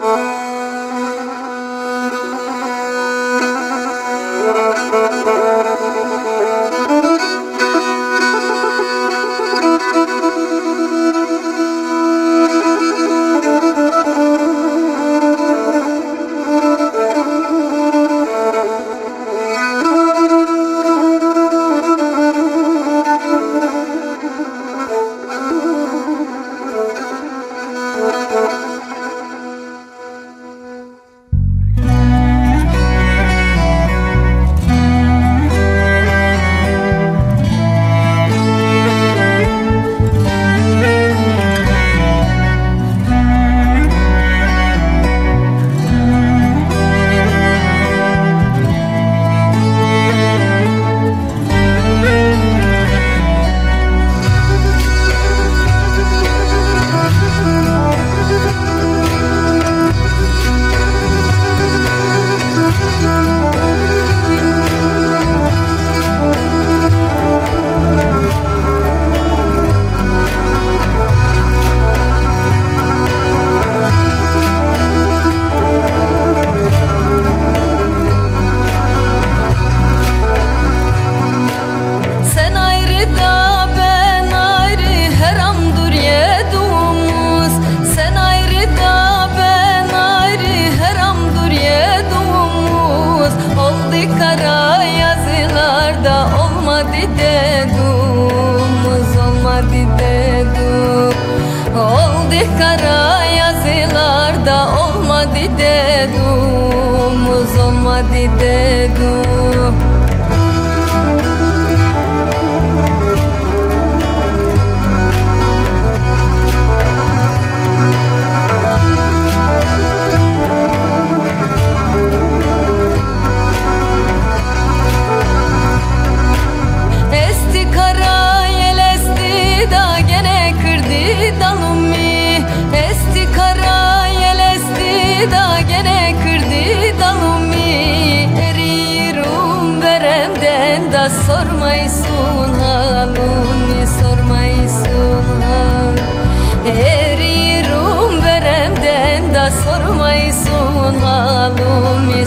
Uh-huh. Onlara yazılarda olmadı dedumuz olmadı dedum Oldu kara yazılarda olmadı dedumuz olmadı dedum sormaysın ha Bunu sormaysın ha da sormaysın ha Bunu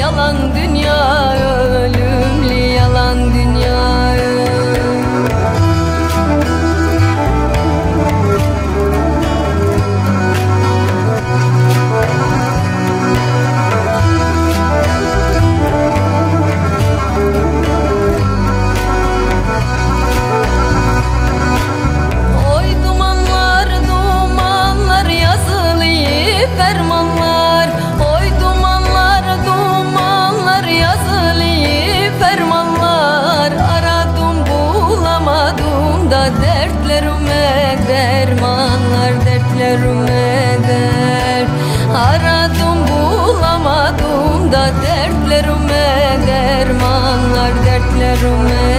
yalan dünya ölür dermanlar dertlerime der Aradım bulamadım da dertlerime dermanlar dertlerime